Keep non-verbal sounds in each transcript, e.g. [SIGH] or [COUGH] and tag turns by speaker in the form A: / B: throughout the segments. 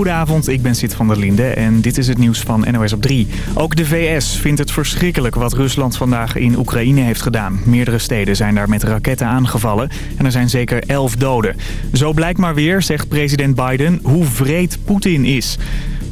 A: Goedenavond, ik ben Sid van der Linde en dit is het nieuws van NOS op 3. Ook de VS vindt het verschrikkelijk wat Rusland vandaag in Oekraïne heeft gedaan. Meerdere steden zijn daar met raketten aangevallen en er zijn zeker elf doden. Zo blijkt maar weer, zegt president Biden, hoe vreed Poetin is.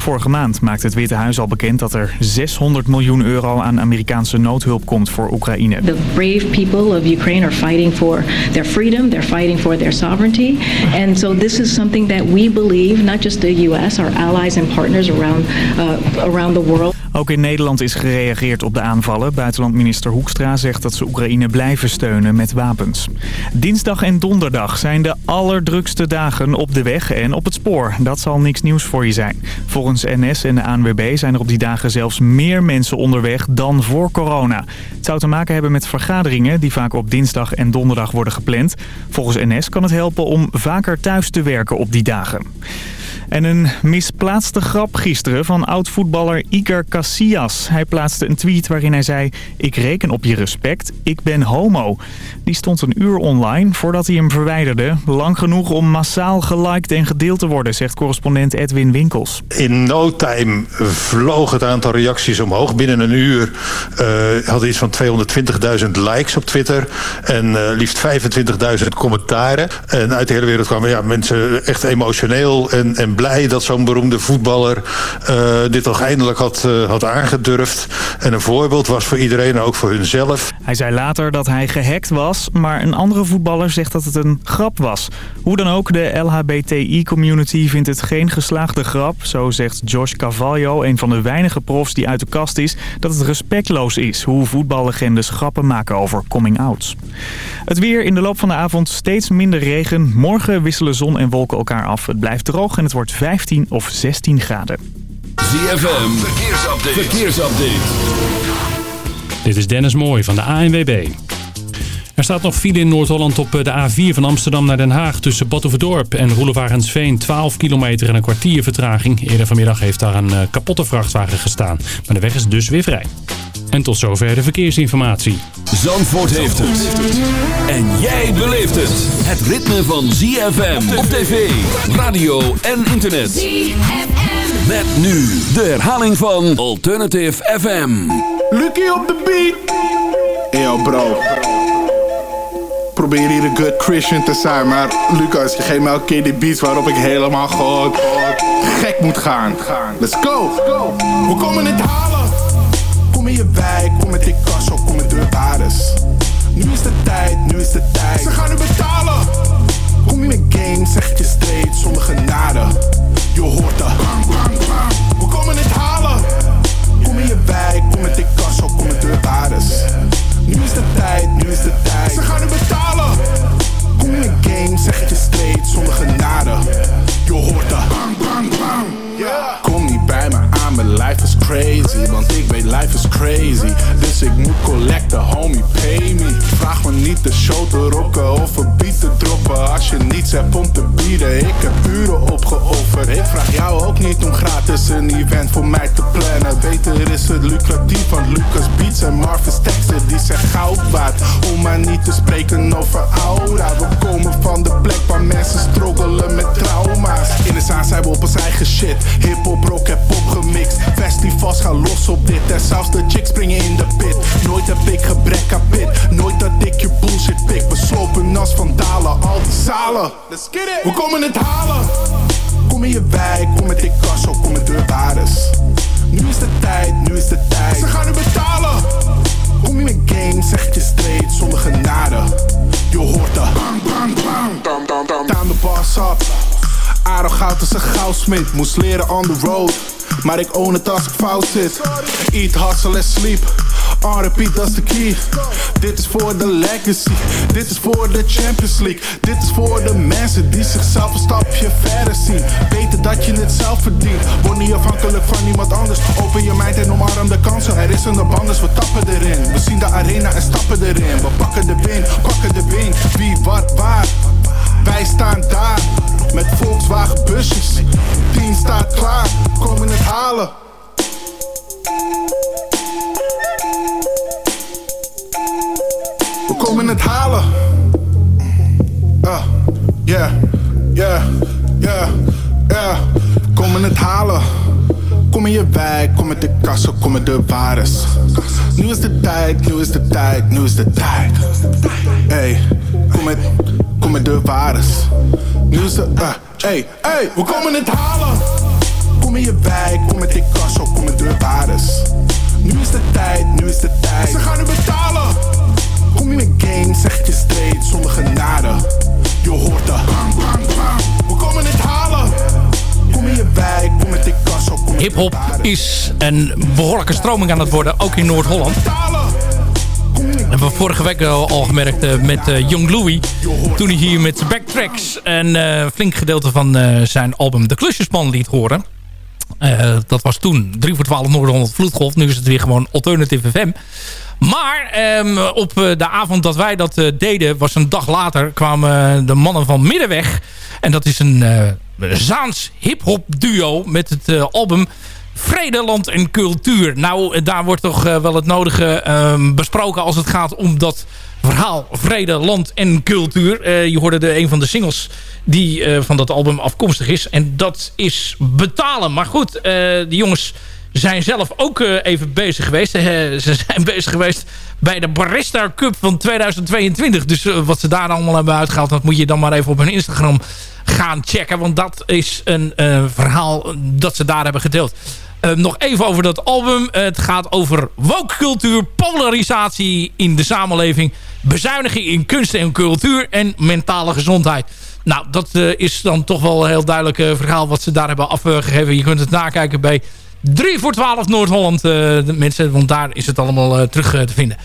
A: Vorige maand maakte het Witte Huis al bekend dat er 600 miljoen euro aan Amerikaanse noodhulp komt voor Oekraïne.
B: The brave people of Ukraine are fighting for their freedom, they're fighting for their sovereignty. And so this is something that we believe, not just the US, our allies and partners around, uh, around the world.
A: Ook in Nederland is gereageerd op de aanvallen. Buitenlandminister Hoekstra zegt dat ze Oekraïne blijven steunen met wapens. Dinsdag en donderdag zijn de allerdrukste dagen op de weg en op het spoor. Dat zal niks nieuws voor je zijn. Volgens NS en de ANWB zijn er op die dagen zelfs meer mensen onderweg dan voor corona. Het zou te maken hebben met vergaderingen die vaak op dinsdag en donderdag worden gepland. Volgens NS kan het helpen om vaker thuis te werken op die dagen. En een misplaatste grap gisteren van oud-voetballer Iker Casillas. Hij plaatste een tweet waarin hij zei... Ik reken op je respect, ik ben homo. Die stond een uur online voordat hij hem verwijderde. Lang genoeg om massaal geliked en gedeeld te worden, zegt correspondent Edwin Winkels.
C: In no time vloog het aantal reacties omhoog. Binnen een uur uh, hadden iets van 220.000 likes op Twitter. En uh, liefst 25.000 commentaren. En uit de hele wereld kwamen ja, mensen echt emotioneel en, en blij dat zo'n beroemde voetballer uh, dit toch eindelijk had, uh, had aangedurfd. En een voorbeeld was voor iedereen, ook voor hunzelf.
A: Hij zei later dat hij gehackt was, maar een andere voetballer zegt dat het een grap was. Hoe dan ook, de LHBTI-community vindt het geen geslaagde grap. Zo zegt Josh Cavallo, een van de weinige profs die uit de kast is... dat het respectloos is hoe voetballegendes grappen maken over coming-outs. Het weer in de loop van de avond steeds minder regen. Morgen wisselen zon en wolken elkaar af. Het blijft droog en het wordt 15 of 16 graden.
D: ZFM, verkeersupdate. verkeersupdate.
E: Dit is Dennis Mooij van de ANWB. Er staat nog file in Noord-Holland op de A4 van Amsterdam naar Den Haag... tussen Batuverdorp en Roelevarensveen. 12 kilometer en een kwartier vertraging. Eerder vanmiddag heeft daar een kapotte vrachtwagen gestaan. Maar de weg is dus weer vrij. En tot zover de verkeersinformatie.
D: Zandvoort heeft het. En jij beleeft het. Het ritme van ZFM op tv, radio en internet. ZFM. Met nu de herhaling van Alternative FM.
F: Lucky op de beat. Yo bro. Probeer hier een good Christian te zijn, maar Lucas, je geeft me elke keer die beats waarop ik helemaal gewoon gek moet gaan. Let's go. We komen het halen. Kom in je wijk, kom met die kast, kom met deurwaarders. Nu is de tijd, nu is de tijd. Ze gaan nu betalen. Kom je met game, zeg je straight, zonder genade. Je hoort de bang. We komen het halen. Kom in je wijk, kom met die kast, kom met deurwaarders. Nu is de tijd, nu is de tijd. Ze gaan nu betalen. Kom je met game, zeg je straight, zonder genade. Je hoort de bang, bang, bang. Kom niet bij me mijn life is crazy Want ik weet life is crazy. Dus ik moet collecten, homie, pay me. Vraag me niet de show te rocken of een beat te droppen. Als je niets hebt om te bieden, ik heb uren opgeofferd. Ik vraag jou ook niet om gratis een event voor mij te plannen. Beter is het lucratief van Lucas Beats en Marvin's teksten Die zijn goud waard. Om maar niet te spreken over aura. We komen van de plek waar mensen struggelen met trauma's. In de zaal zijn we op ons eigen shit. Hip-hop, Los op dit. En zelfs de chicks springen in de pit. Nooit heb ik gebrek aan pit. Nooit dat ik je bullshit pik. We slopen als vandalen, al die zalen. Let's get it. We komen het halen. Kom in je wijk, kom met die kasso, kom met deurwaarders Nu is de tijd, nu is de tijd. Ze gaan nu betalen. Kom je met game, zeg je straight, zonder genade. Je hoort de bang, bang, bang. Dam, dam, dam. Down the boss up Aardig als een goudsmit, moest leren on the road Maar ik own het als ik fout zit. Eat, hustle en sleep. Dat is de key. Dit is voor de legacy. Dit is voor de Champions League. Dit is voor de mensen die zichzelf een stapje verder zien. Weten dat je het zelf verdient. Word niet afhankelijk van iemand anders. Open je mind en omarm de kansen. Er is een abundance, we tappen erin. We zien de arena en stappen erin. We pakken de win, pakken de win. Wie, wat, waar Wij staan daar met Volkswagen busjes. 10 staat klaar, komen het halen. We komen het halen. Ah, yeah, yeah, yeah, yeah. Komen halen. Kom in je wijk, kom met de kassen, kom met de waardes. Nu is de tijd, nu is de tijd, nu is de tijd. Hey, kom met, kom met de waardes. Nu is de, uh, hey, hey, we komen het halen. Kom in je wijk, kom met de kassen, kom met de waardes. Nu is de tijd, nu is de tijd. Ze gaan nu betalen. Kom je met game, zeg je straight, zonder genade. Je hoort de. We komen het halen.
G: Hip-hop is een behoorlijke stroming aan het worden, ook in Noord-Holland. Hebben we vorige week al gemerkt uh, met uh, Young Louie. Toen hij hier met Backtracks een uh, flink gedeelte van zijn album De Klusjesman liet horen. dat was toen 3 voor 12 Noord-Holland Vloedgolf. Nu is het weer gewoon Alternative FM. Maar um, op de avond dat wij dat uh, deden, was een dag later, kwamen de mannen van Middenweg. En dat is een uh, Zaans hip-hop duo met het uh, album Vrede, Land en Cultuur. Nou, daar wordt toch wel het nodige um, besproken als het gaat om dat verhaal Vrede, Land en Cultuur. je hoorde de, een van de singles die van dat album afkomstig is. En dat is Betalen. Maar goed, de jongens zijn zelf ook uh, even bezig geweest. Uh, ze zijn [LAUGHS] bezig geweest bij de Barista Cup van 2022. Dus uh, wat ze daar allemaal hebben uitgehaald... dat moet je dan maar even op hun Instagram gaan checken. Want dat is een verhaal dat ze daar hebben gedeeld. nog even over dat album. het gaat over woke-cultuur, polarisatie in de samenleving... bezuiniging in kunst en cultuur en mentale gezondheid. Nou, dat is dan toch wel een heel duidelijk verhaal... wat ze daar hebben afgegeven. Je kunt het nakijken bij 3 voor 12 Noord-Holland, uh, mensen. Want daar is het allemaal uh, terug uh, te vinden.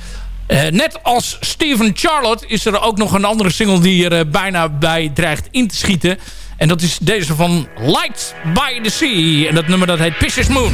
G: net als Steven Charlotte is er ook nog een andere single die er bijna bij dreigt in te schieten. En dat is deze van Light by the Sea. En dat nummer dat heet Pisces Moon.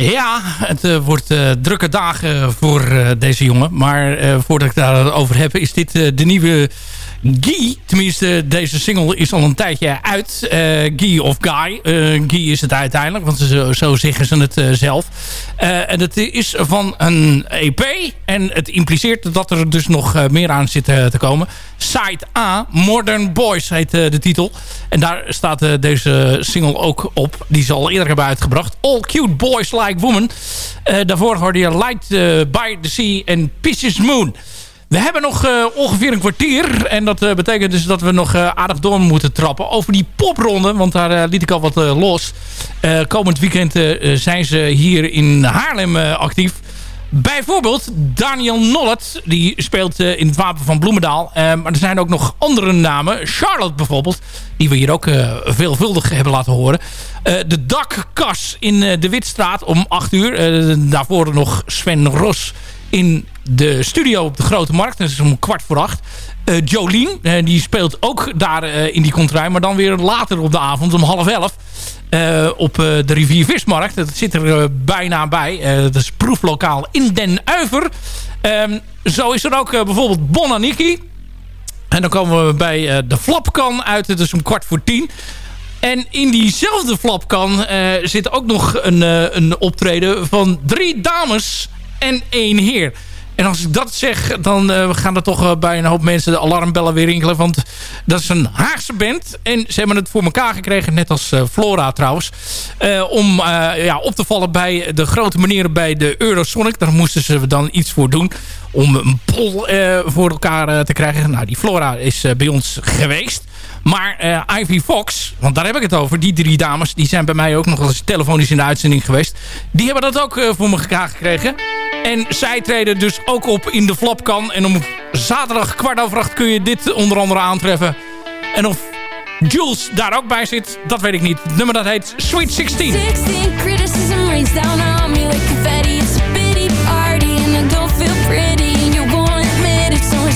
G: Ja, het eh, wordt eh, drukke dagen voor eh, deze jongen. Maar voordat ik daarover heb, is dit de nieuwe Guy. Tenminste, deze single is al een tijdje uit. Guy of Guy. Guy is het uiteindelijk, want zo, zo zeggen ze het zelf. en het is van een EP. En het impliceert dat er dus nog meer aan zit te komen. Side A, Modern Boys heet de titel. En daar staat deze single ook op. Die ze al eerder hebben uitgebracht. All Cute Boys Like Woman. Uh, daarvoor hoorde je Light uh, by the Sea en Pieces Moon. We hebben nog uh, ongeveer een kwartier. En dat betekent dus dat we nog aardig door moeten trappen. Over die popronde, want daar liet ik al wat los. komend weekend zijn ze hier in Haarlem actief. Bijvoorbeeld Daniel Nollet, die speelt in het Wapen van Bloemendaal. maar er zijn ook nog andere namen. Charlotte bijvoorbeeld, die we hier ook veelvuldig hebben laten horen. de dakkas in de Witstraat om 8 uur. daarvoor nog Sven Ros in de studio op de Grote Markt. Dat is om kwart voor acht. Jolien, die speelt ook daar in die contrai. Maar dan weer later op de avond om half elf. Op de rivier Vismarkt. Dat zit er bijna bij. dat is proeflokaal in Den Uiver. Um, zo is er ook bijvoorbeeld Bonaniki. En dan komen we bij de Flapkan uit. Het is om kwart voor tien. En in diezelfde Flapkan zit ook nog een, een optreden van drie dames en één heer. En als ik dat zeg, dan uh, gaan er toch uh, bij een hoop mensen de alarmbellen weer rinkelen. Want dat is een Haagse band. En ze hebben het voor elkaar gekregen, net als uh, Flora trouwens. om ja, op te vallen bij de grote meneren bij de Eurosonic. Daar moesten ze dan iets voor doen. Om een pol voor elkaar te krijgen. Nou, die Flora is bij ons geweest. Maar Ivy Fox, want daar heb ik het over. Die drie dames, die zijn bij mij ook nog eens telefonisch in de uitzending geweest. Die hebben dat ook voor elkaar gekregen. En zij treden dus ook op in de Flapkan. En om zaterdag kwart over acht kun je dit onder andere aantreffen. En of Jules daar ook bij zit, dat weet ik niet. Het nummer dat heet Sweet 16. 16 criticism rains down on me like confetti. It's a pity party and I don't feel pretty. You won't admit it, so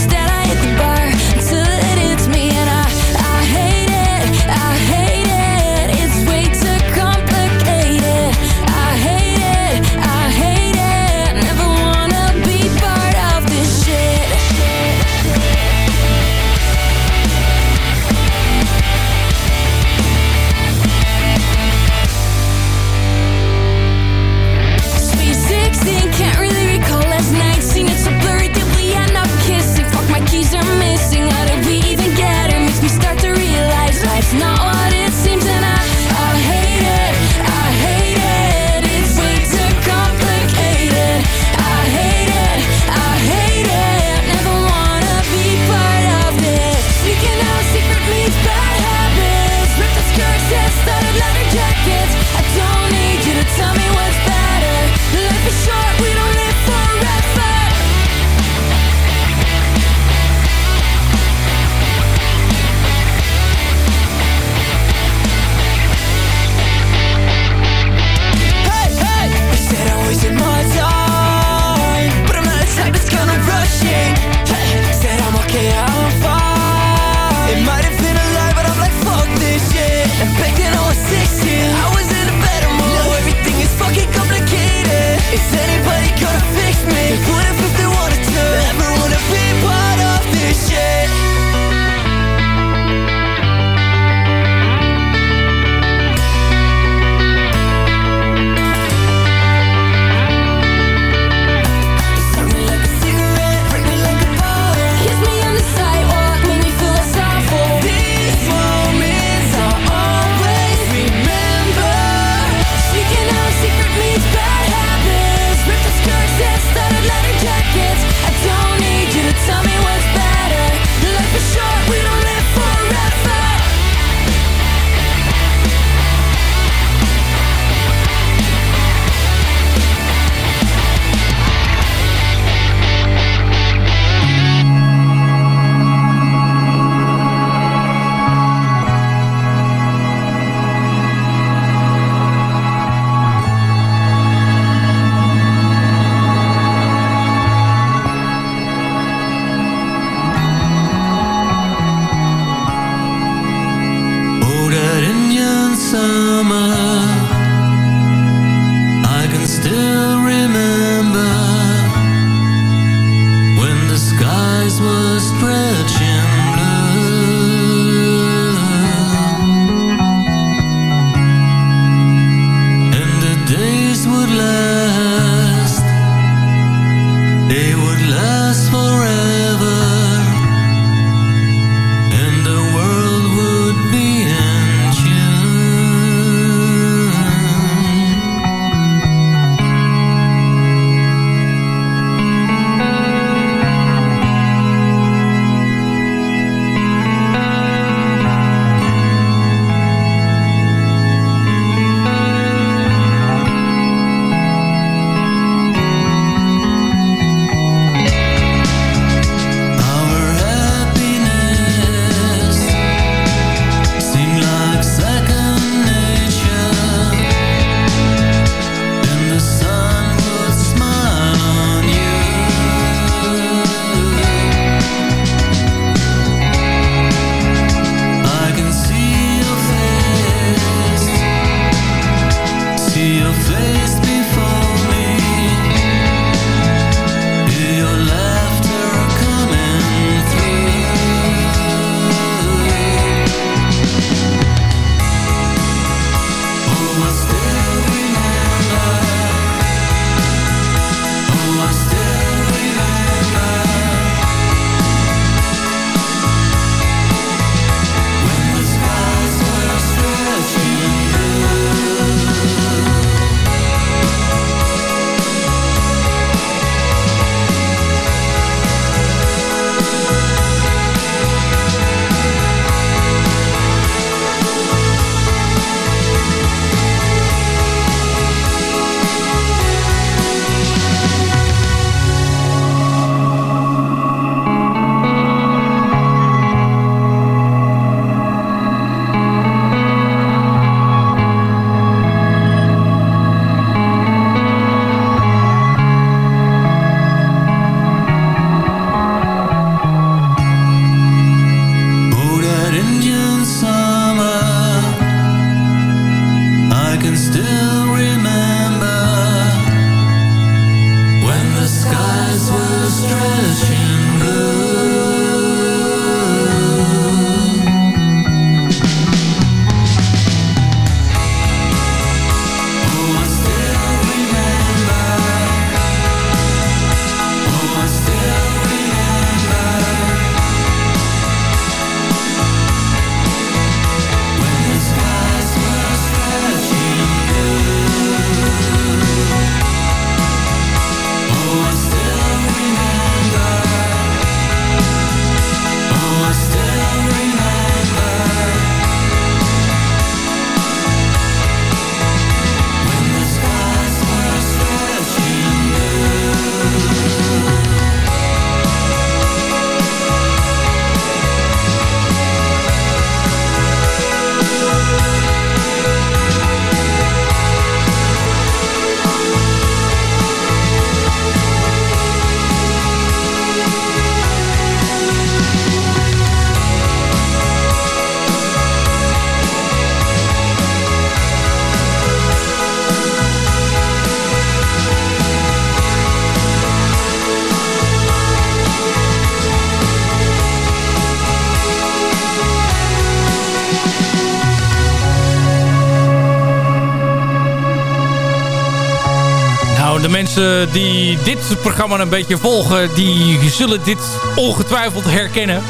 G: die dit programma een beetje volgen... die zullen dit ongetwijfeld herkennen.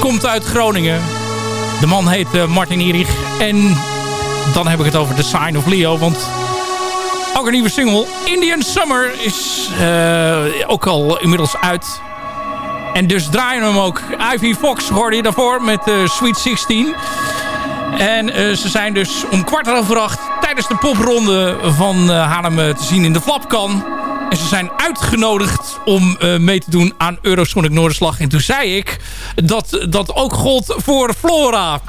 G: Komt uit Groningen. De man heet eh, Martin Erich. En dan heb ik het over The Sign of Leo. Want ook een nieuwe single, Indian Summer, is eh, ook al inmiddels uit. En dus draaien we hem ook. Ivy Fox hoorde je daarvoor met eh, Sweet 16. En ze zijn dus om kwart over acht tijdens de popronde van uh, Haarlem te zien in de Flapkan. En ze zijn uitgenodigd om eh, mee te doen aan Eurosonic Noorderslag. En toen zei ik dat dat ook gold voor Flora.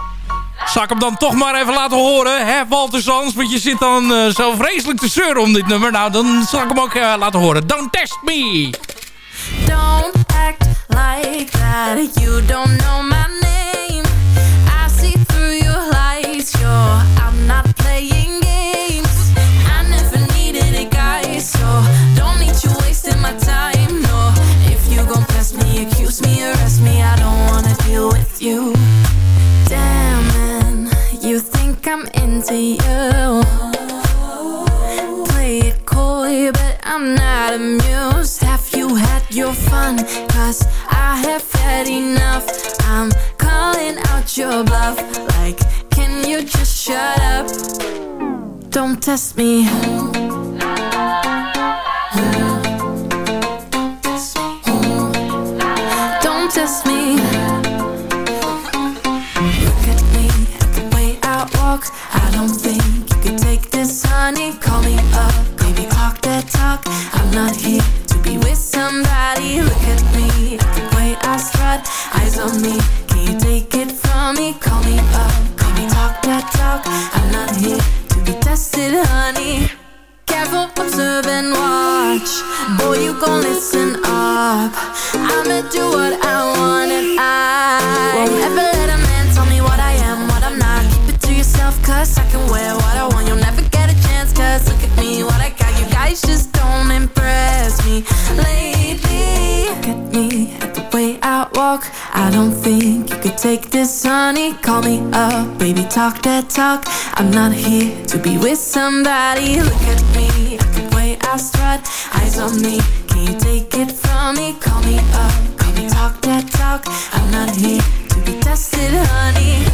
G: Zal ik hem dan toch maar even laten horen, hè, Walter Sans? Want je zit dan eh, zo vreselijk te zeuren om dit nummer. Nou, dan zal ik hem ook eh, laten horen. Don't test me!
H: Don't act like that. You don't know my you. Damn, man, you think I'm into you. Play it coy, but I'm not amused. Have you had your fun? Cause I have had enough. I'm calling out your bluff. Like, can you just shut up? Don't test me. Not here to be with somebody. Look at me, the way I strut. Eyes on me, can you take it from me? Call me up, baby, talk that talk. I'm not here to be tested, honey. Careful, observe and watch. Boy, you gon' listen up. I'ma do what I want and I won't ever let a man tell me what I am, what I'm not. Keep it to yourself, cause I can wear what I want. I don't think you could take this, honey. Call me up, baby, talk that talk. I'm not here to be with somebody. Look at me, at the way I strut. Eyes on me, can you take it from me? Call me up, call me talk that talk. I'm not here to be tested, honey.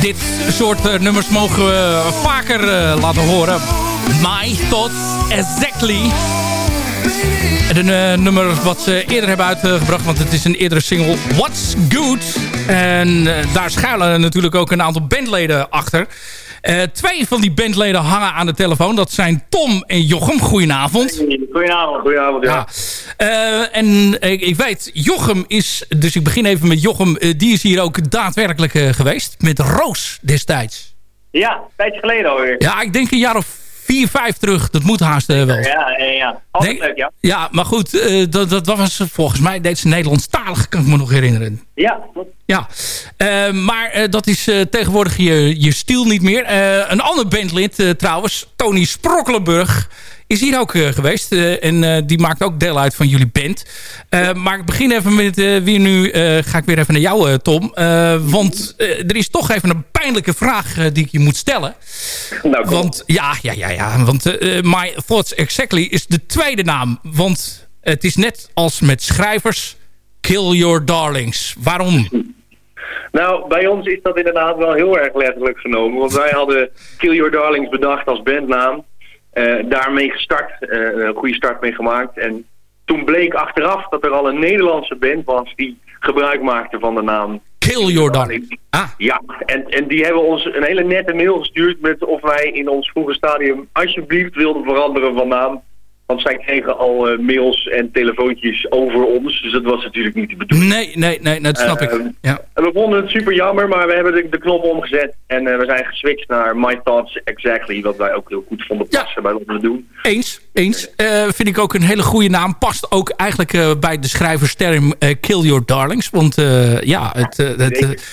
G: Dit soort eh, nummers mogen we vaker eh, laten horen. My Thoughts Exactly. En een eh, nummer wat ze eerder hebben uitgebracht, want het is een eerdere single, What's Good. En daar schuilen natuurlijk ook een aantal bandleden achter. Eh, twee van die bandleden hangen aan de telefoon. Dat zijn Tom en Jochem. Goedenavond.
I: Goedenavond, goedenavond, ja.
G: Ja. Eh, en ik, ik weet, Jochem is... Dus ik begin even met Jochem. eh, die is hier ook daadwerkelijk geweest. Met Roos destijds.
I: Ja, een tijdje geleden alweer.
G: Ja, ik denk een jaar of vier, vijf terug. Dat moet haast eh, wel.
I: Ja, ja, ja. Altijd leuk, ja.
G: Ja, maar goed, eh, dat, dat was volgens mij deed ze Nederlandstalig, kan ik me nog herinneren.
I: Ja, klopt.
G: Ja, Eh, maar dat is tegenwoordig je, je stiel niet meer. Een ander bandlid trouwens, Tony Sprokkelenburg, is hier ook eh, geweest. Eh, en eh, die maakt ook deel uit van jullie band. Maar ik begin even met weer nu, ga ik weer even naar jou Tom. Want er is toch even een pijnlijke vraag die ik je moet stellen.
I: Nou, kom.
G: Want ja, ja, ja, ja. Want My Thoughts Exactly is de tweede naam. Want het is net als met schrijvers. Kill Your Darlings. Waarom?
I: Nou, bij ons is dat inderdaad wel heel erg letterlijk genomen. Want wij hadden Kill Your Darlings bedacht als bandnaam. Eh, daarmee gestart, eh, een goede start mee gemaakt. En toen bleek achteraf dat er al een Nederlandse band was die gebruik maakte van de naam.
G: Kill Darlings. Ah,
I: Ja, en, en die hebben ons een hele nette mail gestuurd met of wij in ons vroege stadium alsjeblieft wilden veranderen van naam. Want zij kregen al eh, mails en telefoontjes over ons, dus dat was natuurlijk niet de bedoeling.
G: nee, nee, nee, dat snap ik.
I: Eh,
G: Ja.
I: We vonden het super jammer, maar we hebben de, de knop omgezet en eh, we zijn geswitcht naar My Thoughts Exactly, wat wij ook heel goed vonden
G: Ja.
I: passen bij wat we doen.
G: Eens, eens. Eh, vind ik ook een hele goede naam. Past ook eigenlijk bij de schrijversterm Kill Your Darlings. Want ja, het, het,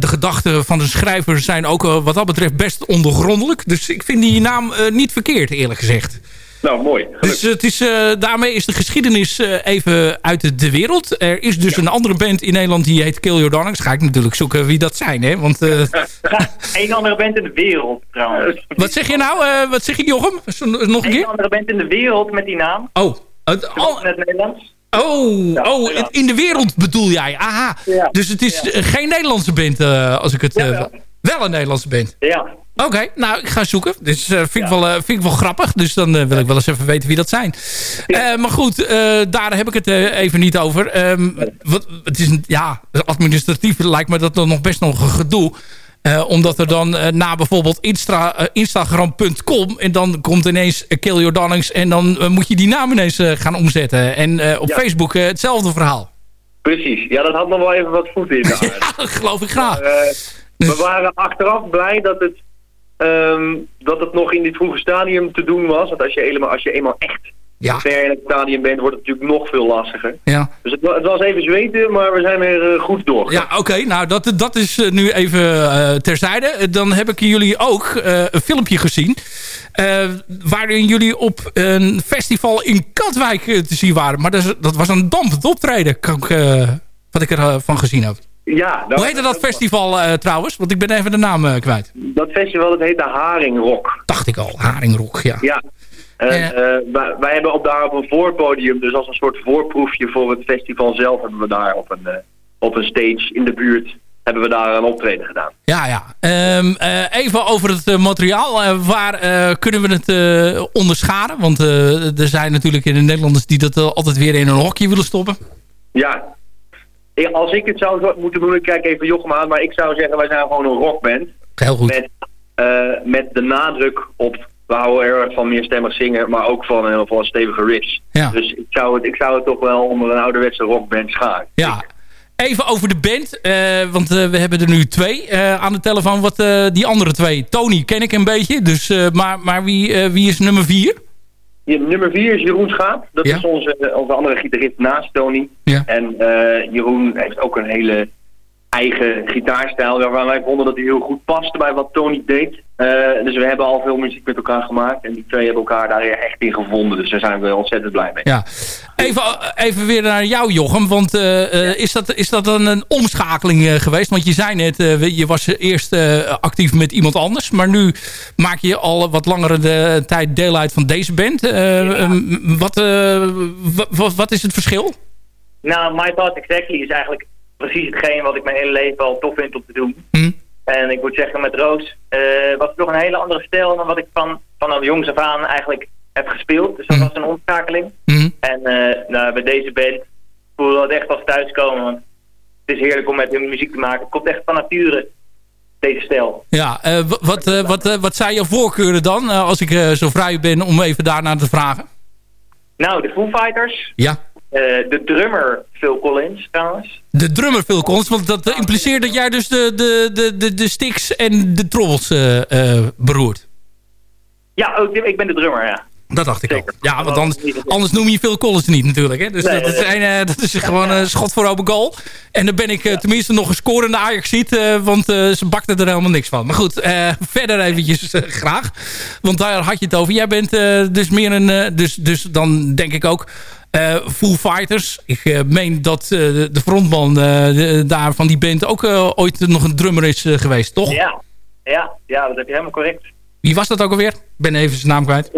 G: de gedachten van de schrijver zijn ook wat dat betreft best ondergrondelijk. Dus ik vind die naam niet verkeerd, eerlijk gezegd.
I: Nou, mooi.
G: Dus het is, eh, daarmee is de geschiedenis eh, even uit de, de wereld. Er is dus een andere band in Nederland die heet Kill Your Darlings. Ga ik natuurlijk zoeken wie dat zijn. Hè? Want, eh, [LAUGHS]
I: Eén andere band in de wereld trouwens.
G: wat zeg je nou? Eh, wat zeg je Jochem? Zo- Nog een
I: Eén
G: keer?
I: andere band in de wereld met die naam.
G: Oh, het, al-
I: in het Nederlands.
G: Oh,
I: Ja,
G: oh in de wereld bedoel jij. Aha.
I: Ja.
G: Dus het is
I: Ja.
G: geen Nederlandse band, eh, als ik het... Wel een Nederlandse band.
I: Ja.
G: Oké, nou, ik ga zoeken. Dus eh, vind, ik wel, eh, vind ik wel grappig. Dus dan eh, wil ik wel eens even weten wie dat zijn. Maar goed, daar heb ik het even niet over. Ehm, wat, het is een, ja, administratief lijkt me dat dan nog best nog een gedoe. Omdat er dan na bijvoorbeeld Insta, Instagram.com... en dan komt ineens Kill Your Darlings... en dan moet je die naam ineens gaan omzetten. En op
I: Ja.
G: Facebook hetzelfde verhaal.
I: Precies. Ja, dat had nog wel even wat voeten in [LAUGHS]
G: geloof ik graag.
I: Maar, we waren achteraf blij dat het, ehm, dat het nog in dit vroege stadium te doen was. Want als je, eenmaal, als je eenmaal echt
G: Ja.
I: ver in het stadium bent, wordt het natuurlijk nog veel lastiger.
G: Ja.
I: Dus het, het was even zweten, maar we zijn er eh, goed door.
G: Ja, oké. nou, dat, dat is eh, nu even eh, terzijde. Dan heb ik jullie ook een filmpje gezien. waarin jullie op een festival in Katwijk te zien waren. Maar dat, was een dampend optreden, kan ik, wat ik ervan van gezien heb.
I: Ja,
G: Hoe heette dat festival eh, trouwens? Want ik ben even de naam eh, kwijt.
I: Dat festival dat heet de Haringrock.
G: Dacht ik al, Haringrok, ja.
I: Ja. En, eh, wij, wij hebben op daar op een voorpodium, dus als een soort voorproefje voor het festival zelf, hebben we daar op een, op een stage in de buurt, hebben we daar een optreden gedaan.
G: Ja, ja. Ehm, eh, even over het materiaal. Waar kunnen we het onderscharen? Want er zijn natuurlijk in de Nederlanders die dat altijd weer in een hokje willen stoppen.
I: Ja. Eh, Als ik het zou zo- moeten doen, ik kijk even Jochem aan, maar ik zou zeggen, wij zijn gewoon een rockband.
G: Heel goed.
I: Met, eh, met de nadruk op, we houden heel erg van meerstemmig zingen, maar ook van, heel van stevige riffs.
G: Ja.
I: Dus ik zou, het, ik zou het toch wel onder een ouderwetse rockband scharen.
G: Ja. Even over de band, eh, want eh, we hebben er nu twee eh, aan de telefoon. Wat, eh, die andere twee, Tony ken ik een beetje, dus, eh, maar, maar wie, eh, wie is nummer vier?
I: Nummer vier is Jeroen Schaap. Dat
G: Ja.
I: is onze, onze andere gitarist naast Tony.
G: Ja.
I: En eh, Jeroen heeft ook een hele eigen gitaarstijl waarvan wij vonden dat hij heel goed paste bij wat Tony deed. Eh, dus we hebben al veel muziek met elkaar gemaakt en die twee hebben elkaar daar echt in gevonden. Dus daar zijn we ontzettend blij mee.
G: Ja. Even, even weer naar jou, Jochem. Want eh, eh, is, dat, is dat dan een omschakeling eh, geweest? Want je zei net, eh, je was eerst eh, actief met iemand anders. Maar nu maak je al wat langere de, tijd deel uit van deze band. Eh, wat, eh, wa- wa- wat is het verschil?
J: Nou, My Thoughts Exactly is eigenlijk precies hetgeen wat ik mijn hele leven al tof vind om te doen.
G: Hm.
J: En ik moet zeggen, met Roos eh, was het toch een hele andere stijl dan wat ik van, vanaf jongs af aan eigenlijk heb gespeeld. Dus dat was een omschakeling.
G: Hm.
J: En eh, nou, bij deze band voelde dat echt als thuiskomen. Want het is heerlijk om met hun muziek te maken. Het komt echt van nature, deze stijl.
G: Ja, eh, wa- wat, wat, wat zijn jouw voorkeuren dan? als ik zo vrij ben om even daarnaar te vragen.
J: Nou, de Foo Fighters.
G: Ja.
J: Eh, de drummer Phil Collins trouwens.
G: De drummer Phil Collins, want dat eh, impliceert dat jij dus de, de, de, de, de sticks en de trommels eh, beroert.
J: Ja, ook, ik ben de drummer, ja.
G: Dat dacht ik al. Ja, want anders, anders noem je Phil Collins niet natuurlijk. Hè? Dus
J: Nee,
G: dat, is een, dat is gewoon een schot voor open goal. En dan ben ik tenminste nog een scorende Ajax ziet, want ze bakten er helemaal niks van. Maar goed, verder eventjes graag. Want daar had je het over. Jij bent dus meer een... dus, dus dan denk ik ook... eh Full Fighters. Ik eh, meen dat eh, de frontman de- daar van die band ook ooit nog een drummer is geweest, toch?
J: Ja, ja, ja, dat heb je helemaal correct.
G: Wie was dat ook alweer? Ik ben even zijn naam kwijt. [LAUGHS]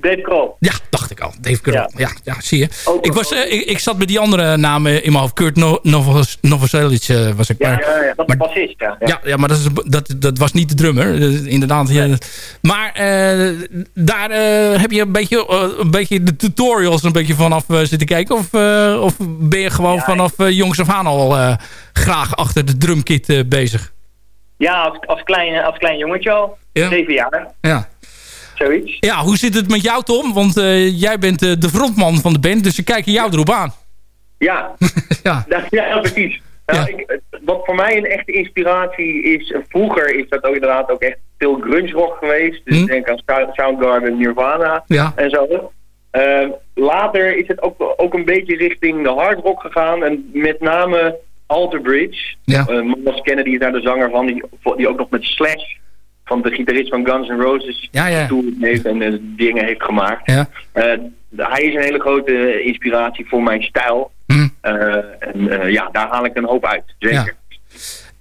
J: Dave Krol.
G: Ja, dacht ik al. Dave Grohl. Ja.
J: Ja.
G: Ja, zie je.
J: Ook
G: Ik, was, eh, ik, ik zat met die andere namen in mijn hoofd. Kurt no Novos- Novoselic eh, was ik.
J: Ja,
G: maar,
J: ja, ja, dat
G: maar-
J: bassist, ja. ja.
G: maar dat, is, dat, dat was niet de drummer. inderdaad. ja. Maar eh, daar heb je een beetje, een beetje de tutorials een beetje vanaf zitten kijken. Of, of ben je gewoon vanaf jongs af aan al graag achter de drumkit bezig?
J: Ja, als, als, klein, als klein jongetje al.
G: Ja.
J: Zeven jaar,
G: Ja.
J: zoiets.
G: ja, hoe zit het met jou Tom? Want eh, jij bent eh, de frontman van de band. Dus ze kijken jou erop aan.
I: Ja, [LAUGHS]
G: ja.
I: ja, ja, precies. Nou,
G: Ja.
I: Ik, wat voor mij een echte inspiratie is, eh, vroeger is dat ook inderdaad ook echt veel grunge rock geweest. Dus
G: Hm.
I: denk aan Sound- Soundgarden, Nirvana
G: Ja.
I: en zo. Ehm, later is het ook, ook een beetje richting de hard rock gegaan en met name Alter Bridge.
G: Ja.
I: Uh, Miles Kennedy is daar de zanger van, die, die ook nog met Slash, van de gitarist van Guns N' Roses,
G: Ja, ja.
I: heeft en eh, dingen heeft gemaakt.
G: Ja.
I: Eh, hij is een hele grote inspiratie voor mijn stijl. Eh, en eh, ja, daar haal ik een hoop uit. Zeker.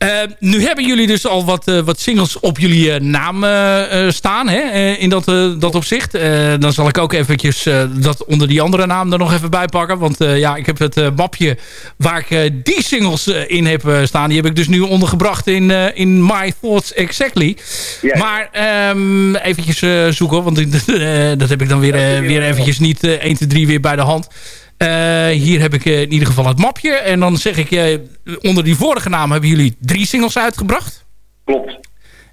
G: Eh, nu hebben jullie dus al wat, eh, wat singles op jullie eh, naam eh, staan. Hè, in dat, dat opzicht. Dan zal ik ook eventjes dat onder die andere naam er nog even bij pakken. Want ja, ik heb het mapje waar ik die singles in heb staan. Die heb ik dus nu ondergebracht in, in My Thoughts Exactly. Maar ehm eventjes zoeken. Want [LAUGHS] dat heb ik dan weer, weer eventjes niet eh, 1, 2, 3 weer bij de hand. Eh, hier heb ik eh, in ieder geval het mapje. En dan zeg ik, eh, onder die vorige naam hebben jullie drie singles uitgebracht.
I: Klopt.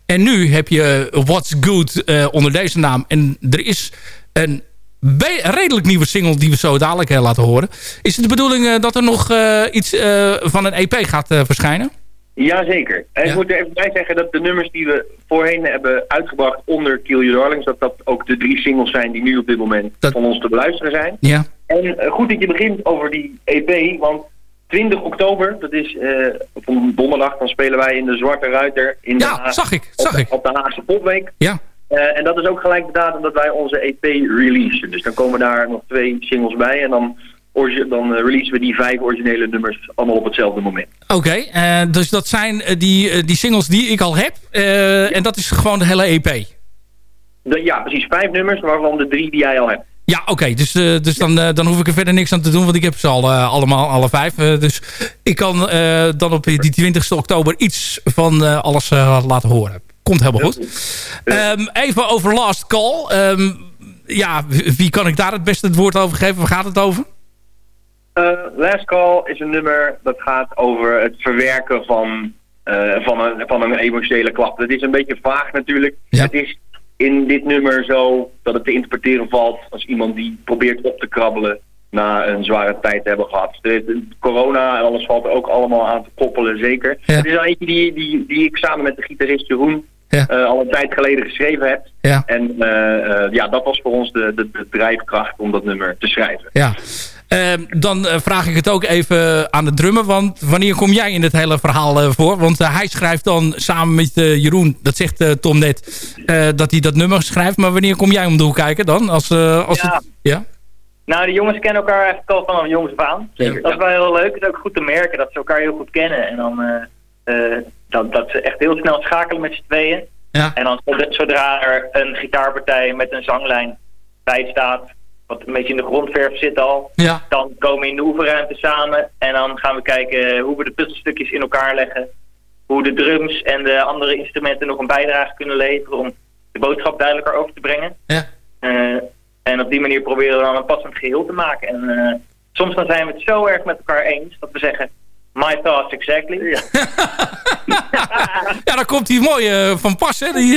G: En nu heb je What's Good onder deze naam. En er is een redelijk nieuwe single die we zo dadelijk eh, laten horen. Is het de bedoeling dat er nog iets van een EP gaat verschijnen?
I: Jazeker. En ik moet er even bij zeggen dat de nummers die we voorheen hebben uitgebracht onder Kill Your Darlings, dat dat ook de drie singles zijn die nu op dit moment van ons te beluisteren zijn.
G: Ja.
I: En eh, goed dat je begint over die EP, want 20 oktober, dat is eh, op een donderdag, dan spelen wij in de Zwarte Ruiter in de
G: Ja, zag ik, zag
I: op,
G: ik.
I: op de Haagse Popweek.
G: Ja.
I: Eh, en dat is ook gelijk de datum dat wij onze EP releasen. Dus dan komen daar nog twee singles bij en dan, dan releasen we die vijf originele nummers allemaal op hetzelfde moment.
G: Oké, eh, dus dat zijn die, die singles die ik al heb. en dat is gewoon de hele EP.
I: De- ja, precies. Vijf nummers, waarvan de drie die jij al hebt.
G: Ja, oké. dus eh, dus dan, eh, dan hoef ik er verder niks aan te doen. Want ik heb ze al eh, allemaal, alle vijf. Dus ik kan dan op die 20 oktober iets van alles laten horen. Komt helemaal goed. Ehm, even over Last Call. Ehm, ja, wie kan ik daar het beste het woord over geven? Waar gaat het over?
I: Last Call is een nummer dat gaat over het verwerken van, van, een, van een emotionele klap. Het is een beetje vaag natuurlijk. Het is in dit nummer zo dat het te interpreteren valt als iemand die probeert op te krabbelen na een zware tijd te hebben gehad. De corona en alles valt er ook allemaal aan te koppelen, zeker. Het is al eentje die, die, die ik samen met de gitarist Jeroen eh, al een tijd geleden geschreven heb.
G: Ja.
I: En eh, eh, ja, dat was voor ons de, de, de drijfkracht om dat nummer te schrijven.
G: Ja. Ehm, dan eh, vraag ik het ook even aan de drummer. Want wanneer kom jij in het hele verhaal eh, voor? Want eh, hij schrijft dan samen met Jeroen, dat zegt Tom net, dat hij dat nummer schrijft. Maar wanneer kom jij om de hoek kijken dan? Als, als
J: Ja.
G: Het, ja?
J: Nou, de jongens kennen elkaar eigenlijk al vanaf jongs af aan.
G: Zeker.
J: Dat is wel heel leuk. Het is ook goed te merken dat ze elkaar heel goed kennen. En dan dat, dat ze echt heel snel schakelen met z'n tweeën.
G: Ja.
J: En dan zodra er een gitaarpartij met een zanglijn bij staat, wat een beetje in de grondverf zit al,
G: Ja.
J: dan komen we in de oefenruimte samen. En dan gaan we kijken hoe we de puzzelstukjes in elkaar leggen. Hoe de drums en de andere instrumenten nog een bijdrage kunnen leveren om de boodschap duidelijker over te brengen.
G: Ja.
J: Eh, en op die manier proberen we dan een passend geheel te maken. En eh, soms dan zijn we het zo erg met elkaar eens dat we zeggen... My thoughts exactly. [LAUGHS]
G: Ja, daar komt hij mooi eh, van pas, hè? Die,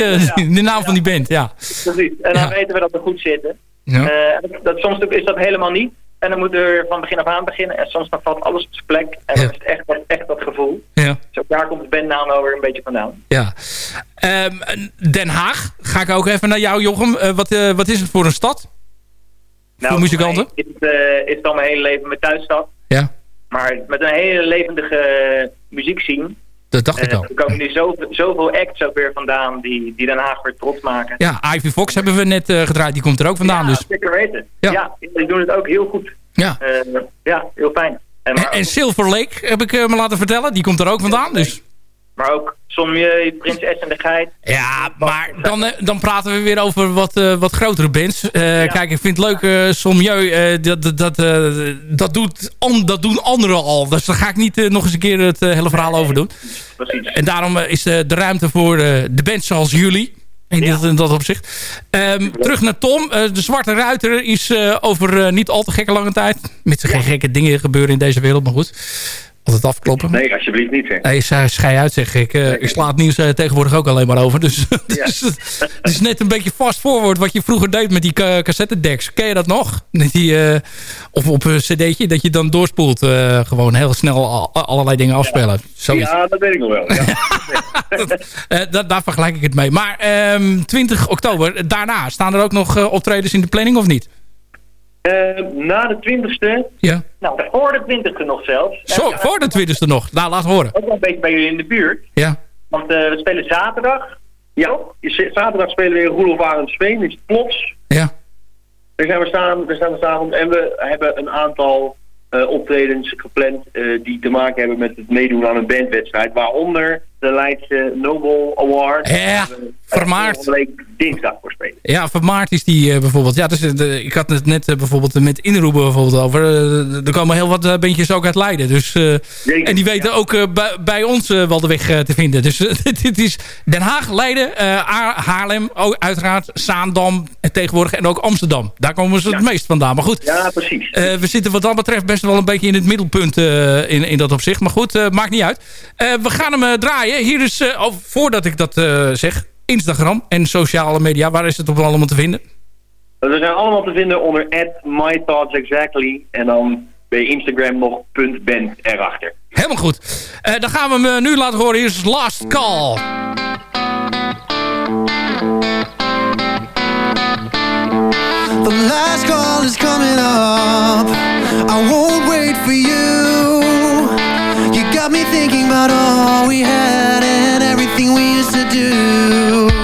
G: de naam van die band, ja.
J: Precies. En dan weten we dat we goed zitten.
G: Ja.
J: Eh, dat, dat, soms is dat helemaal niet. En dan moeten we weer van begin af aan beginnen. En soms dan valt alles op zijn plek. En dan is het echt, dat- echt dat gevoel.
G: Ja.
J: Dus ook daar komt de bandnaam weer een beetje vandaan.
G: ja. Ehm, Den Haag, ga ik ook even naar jou, Jochem. Eh, wat, eh, wat is het voor een stad? voor muzikanten?
J: voor mij Is het, eh, is het al mijn hele leven mijn thuisstad.
G: Ja.
J: Maar met een hele levendige muziekscene.
G: Dat dacht ik
J: Eh,
G: al.
J: Er komen nu zoveel, zoveel acts ook weer vandaan die, die Den Haag weer trots maken.
G: Ja, Ivy Fox hebben we net eh, gedraaid. Die komt er ook vandaan. dus.
J: Zeker weten.
G: Ja.
J: Ja. die doen het ook heel goed.
G: Ja.
J: Eh, ja, heel fijn. En,
G: En, Silver Lake heb ik eh, me laten vertellen. Die komt er ook vandaan. Dus.
J: Maar ook Sommieu, Prinses en de Geit.
G: Ja, maar dan, eh, dan praten we weer over wat, eh, wat grotere bands. Eh, Kijk, ik vind het leuk, Sommieu, eh, dat, dat, dat, dat, doet an- dat doen anderen al. Dus daar ga ik niet nog eens een keer het hele verhaal over doen. En daarom is de, ruimte voor de bands zoals jullie. In, dat, in dat opzicht. Ehm, terug naar Tom. De Zwarte Ruiter is over niet al te gekke lange tijd. Met geen gekke dingen gebeuren in deze wereld, maar goed. Altijd afkloppen.
I: Nee, alsjeblieft niet. Zeg.
G: Nee, schei schei uit zeg ik. Eh, ik sla het nieuws eh, tegenwoordig ook alleen maar over. Dus, [LAUGHS] dus het is net een beetje fast forward wat je vroeger deed met die ca- cassettedecks. Ken je dat nog? Die, eh, of op een cd'tje dat je dan doorspoelt. gewoon heel snel al- allerlei dingen afspelen. Zoiets.
I: Ja, dat weet ik nog wel. Ja. [LAUGHS] [LAUGHS]
G: Eh, da- daar vergelijk ik het mee. Maar ehm, 20 oktober, daarna, staan er ook nog optredens in de planning of niet?
I: Eh, na de twintigste,
G: Ja.
J: Nou, voor de twintigste nog zelfs.
G: Zo, voor de 20e nog. Nou, laat horen.
J: Ook wel een beetje bij jullie in de buurt.
G: Ja.
J: Want eh, we spelen zaterdag.
I: ja, zaterdag spelen we in Roelof Arendsveen, is het plots.
G: Ja.
I: Daar zijn we staan, daar staan we staan en we hebben een aantal eh, optredens gepland die te maken hebben met het meedoen aan een bandwedstrijd. Waaronder de Leidse Nobel Award.
G: Ja,
I: we
G: Vermaard.
I: dinsdag voor spelen.
G: Ja, van Maart is die eh, bijvoorbeeld. Ja, dus, eh, de- ik had het net eh, bijvoorbeeld met Inroepen bijvoorbeeld over. Eh, er komen heel wat eh, bandjes ook uit Leiden. Dus, eh, en die weten ook eh, bij, bij ons eh, wel de weg eh, te vinden. Dus eh, [LAUGHS] dit is Den Haag, Leiden, eh, Ha- Haarlem, ook uiteraard Zaandam en tegenwoordig en ook Amsterdam. Daar komen ze het meest vandaan. Maar goed,
I: Ja, precies.
G: eh, we zitten wat dat betreft best wel een beetje in het middelpunt eh, in, in dat opzicht. Maar goed, eh, maakt niet uit. Eh, we gaan hem eh, draaien. Hier is, eh, oh, voordat ik dat eh, zeg, Instagram en sociale media. Waar is het op allemaal te vinden?
I: We zijn allemaal te vinden onder @mythoughtsexactly en dan bij Instagram nog .band erachter.
G: Helemaal goed. Eh, dan gaan we hem eh, nu laten horen. Hier is Last Call.
K: The last call is coming up. I won't wait for you. Got me thinking about all we had and everything we used to do.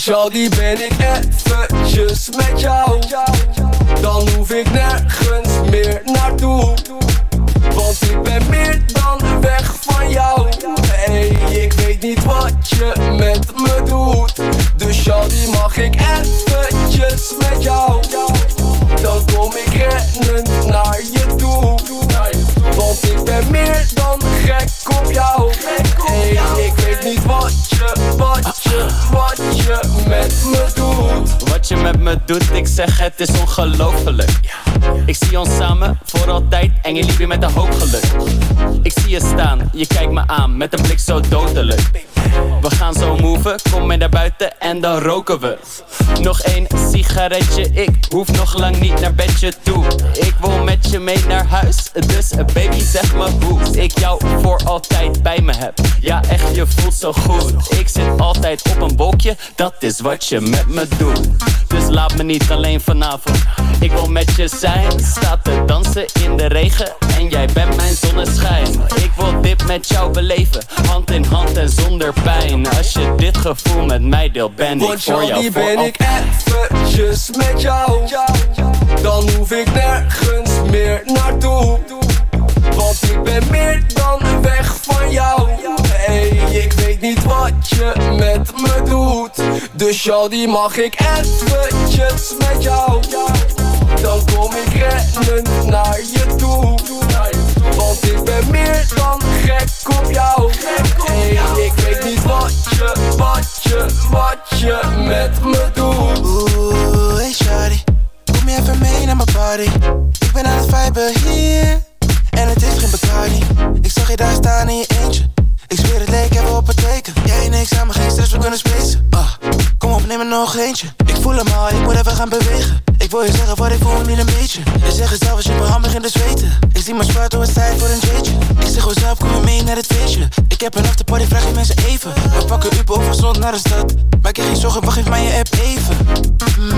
L: Die ben ik eventjes met jou. Dan hoef ik nergens meer naartoe. Want ik ben meer dan weg van jou. Hey, ik weet niet wat je
M: liefde met een hoop geluk. Ik zie je staan, je kijkt me aan met een blik zo dodelijk. We gaan zo move, kom mee naar buiten en dan roken we. Nog één sigaretje, ik hoef nog lang niet naar bedje toe. Ik wil met je mee naar huis, dus eh, baby zeg me hoe ik jou voor altijd bij me heb. Ja echt, je voelt zo goed. Ik zit altijd op een wolkje, dat is wat je met me doet. Dus laat me niet alleen vanavond. Ik wil met je zijn, sta te dansen in de regen en jij bent mijn zonneschijn. Ik wil dit met jou beleven, hand in hand en zonder pijn. Als je dit gevoel met mij deelt, ben ik voor
L: jou
M: voor altijd.
L: Eventjes met jou. Dan hoef ik nergens meer naartoe. Want ik ben meer dan weg van jou. Hey, ik weet niet wat je met me doet. Dus jou die mag ik eventjes met jou. Dan kom ik rennend naar je toe ben meer dan gek op jou. Ik weet niet wat je, wat je, wat je met me doet.
N: Oeh, hey shawty. Kom je even mee naar mijn party? Ik ben aan het viben hier En het is geen Bacardi. Ik zag je daar staan in je eentje. Ik zweer het leek even op het teken. Jij en ik samen geen stress, we kunnen spacen. Ah, Kom op, neem er nog eentje. Ik voel hem al, ik moet even gaan bewegen Ik wil je zeggen wat ik voel, niet een beetje. Je zegt het zelf als je mijn hand begint te zweten. Ik zie mijn zwart door het tijd voor een jeetje. Ik zeg what's up, kom je mee naar het feestje? Ik heb een afterparty, vraag je mensen even. We pakken Uber of zond naar de stad. Maak je geen zorgen, wacht, geef mij je app even.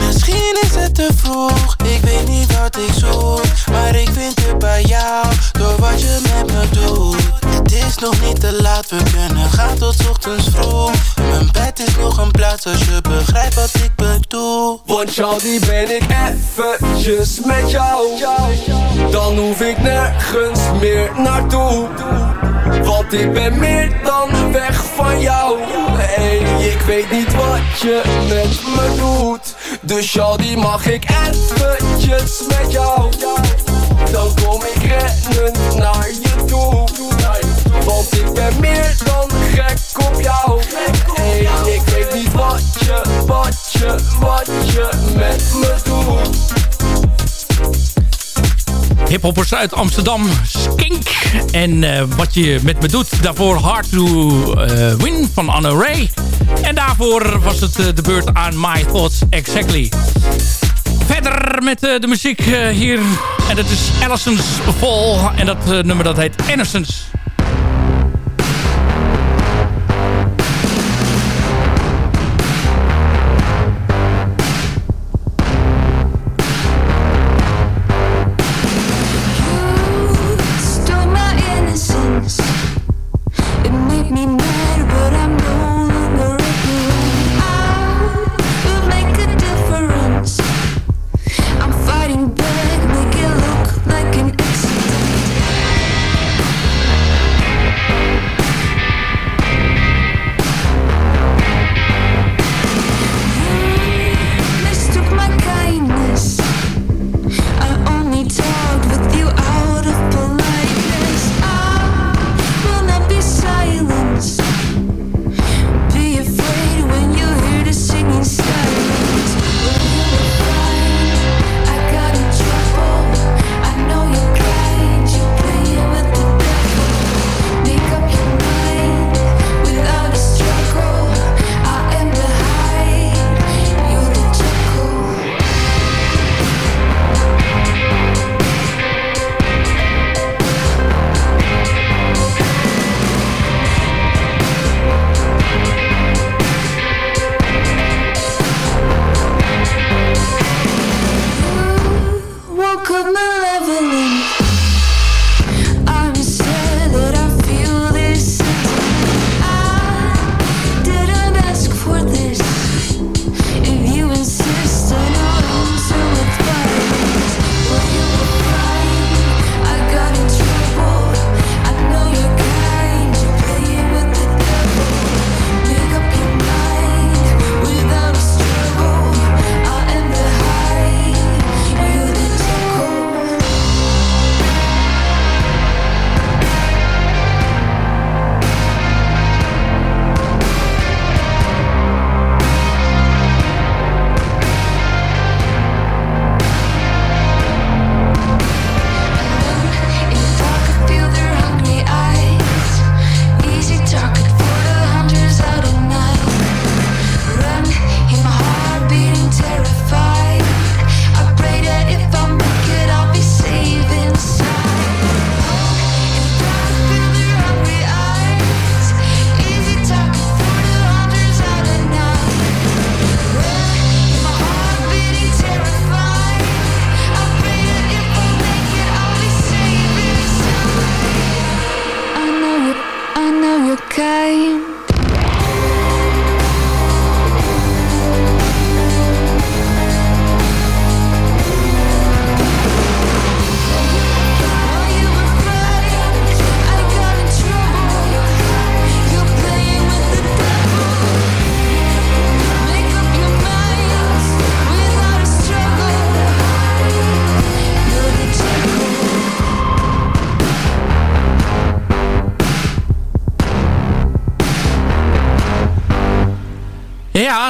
N: Misschien is het te vroeg, ik weet niet wat ik zoek. Maar ik vind het bij jou, door wat je met me doet. Het is nog niet te laat, we kunnen gaan tot ochtends vroeg. Mijn bed is nog een plaats als je begrijpt wat ik bedoel.
L: Want die ben ik eventjes met jou. Dan hoef ik nergens meer naartoe. Want ik ben meer dan weg van jou. Hey, ik weet niet wat je met me doet. Dus jou die mag ik eventjes met jou? Dan kom ik rennend naar je toe. Want ik ben meer dan gek op jou wat je, wat je, wat je met me doet
G: Hiphoppers uit Amsterdam, Skink. En eh, wat je met me doet, daarvoor Hard to eh, Win van Anne Ray. En daarvoor was het eh, de beurt aan My Thoughts Exactly. Verder met de muziek hier. En dat is Allison's Fall. En dat nummer dat heet Innocence.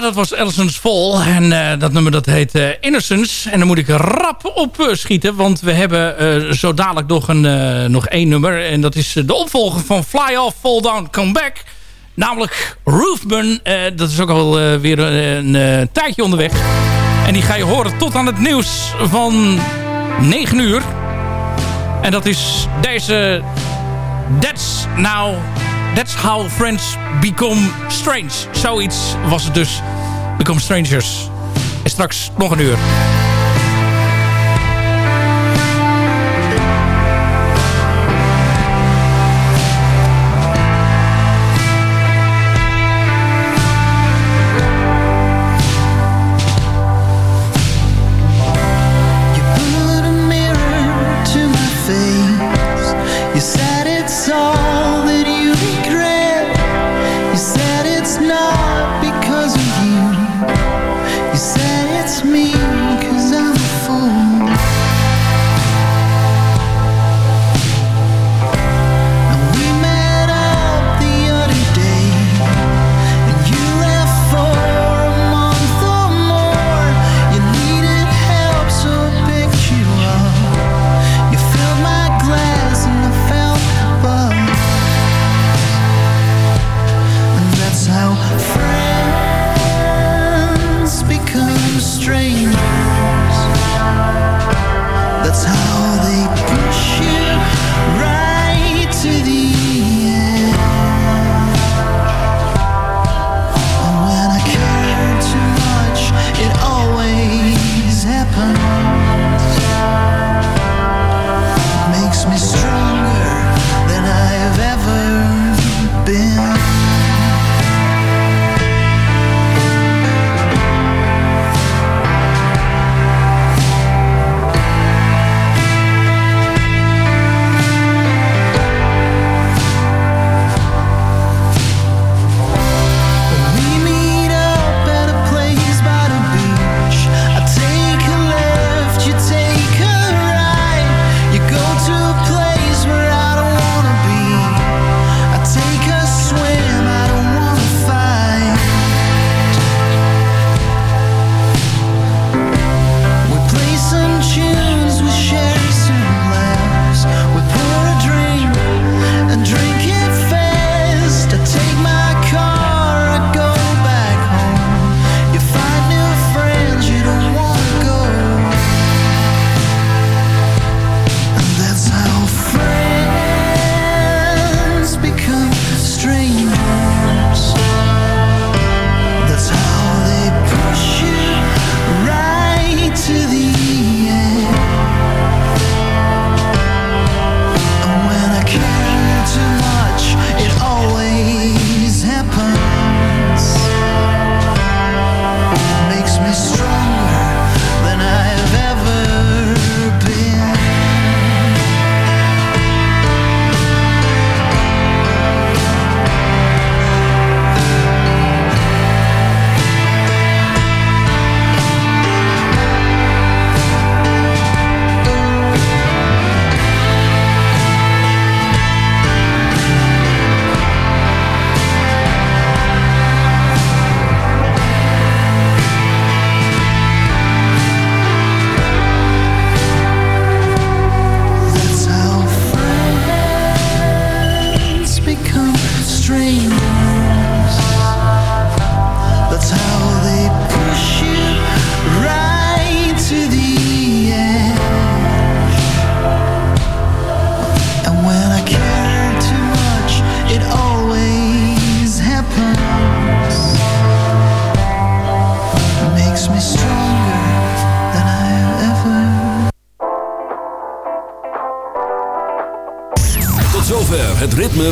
G: Dat was Allison's Fall. En eh, dat nummer dat heet eh, Innocence. En dan moet ik rap op eh, schieten. Want we hebben zo dadelijk nog, een, nog één nummer. En dat is de opvolger van Fly Off, Fall Down, Come Back. Namelijk. Eh, dat is ook al eh, weer een tijdje onderweg. En die ga je horen tot aan het nieuws van 9 uur. En dat is deze... That's now... That's how friends become strange. Zoiets was het dus. Become strangers. En straks nog een uur.
K: You said it's all